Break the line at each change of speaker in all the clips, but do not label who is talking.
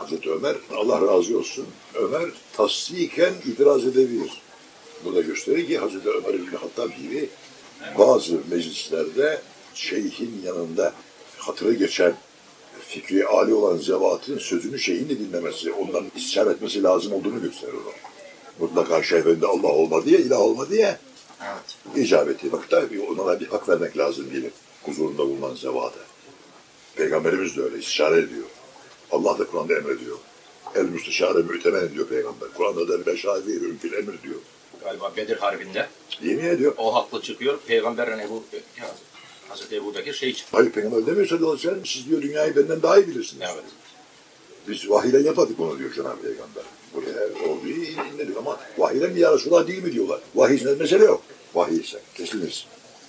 Hazreti Ömer, Allah razı olsun, Ömer tasdiken itiraz edebilir. Bu da gösterir ki Hazreti Ömer İbni Hattab gibi bazı meclislerde şeyhin yanında hatırı geçen fikri âli olan zevatın sözünü şeyhin de dinlemesi, ondan isyan etmesi lazım olduğunu gösterir o. Mutlaka şeyh efendi Allah olma diye, ilah olma diye
Evet.
icabeti. Bak tabii onlara bir hak vermek lazım gelip huzurunda bulunan zevada. Peygamberimiz de öyle istişare ediyor. Allah da Kur'an'da emrediyor. El müsteşare mütemen ediyor Peygamber. Kur'an'da da beşavi ülkül emir diyor.
Galiba Bedir Harbi'nde
Yemin ediyor.
o haklı çıkıyor. Peygamberle Ebu, Hazreti Ebu Bekir şey çıkıyor.
Hayır Peygamber demiyor sallallahu aleyhi ve sellem. Siz diyor dünyayı benden daha iyi bilirsiniz.
Evet.
Biz vahiyle yapadık onu diyor Cenab-ı Peygamber. Buraya olduğu iyi dinledik ama vahiyle mi ya Resulullah değil mi diyorlar. Vahiy ise mesele yok. Vahiy ise teslimiz.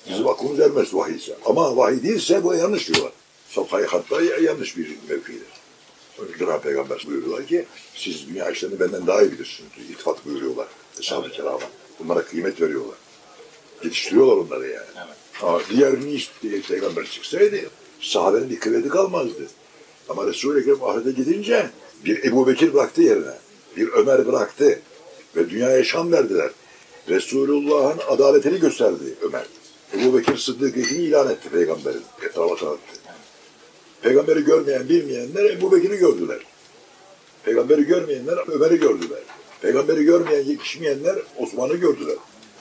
Bizim aklımız ermez vahiy ise. Ama vahiy değilse bu yanlış diyorlar. Safhayı hatta yanlış bir mevkidir. Cenab-ı Peygamber buyuruyorlar ki siz dünya işlerini benden daha iyi bilirsiniz. İltifat buyuruyorlar. Eshab-ı kirama. Bunlara kıymet veriyorlar. Yetiştiriyorlar onları yani.
Evet.
Ama diğer niş diye peygamber çıksaydı sahabenin bir kıymeti kalmazdı. Ama Resul-i Ekrem ahirete gidince bir Ebu Bekir bıraktı yerine. Bir Ömer bıraktı. Ve dünyaya şan verdiler. Resulullah'ın adaletini gösterdi Ömer. Ebu Bekir Sıddık'ını ilan etti peygamberin. Etrafa tanıttı. Peygamberi görmeyen, bilmeyenler Ebu Bekir'i gördüler. Peygamberi görmeyenler Ömer'i gördüler. Peygamberi görmeyen, yetişmeyenler Osman'ı gördüler.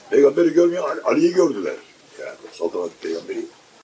Peygamberi görmeyen Ali- Ali'yi gördüler. Yani saltanat peygamberi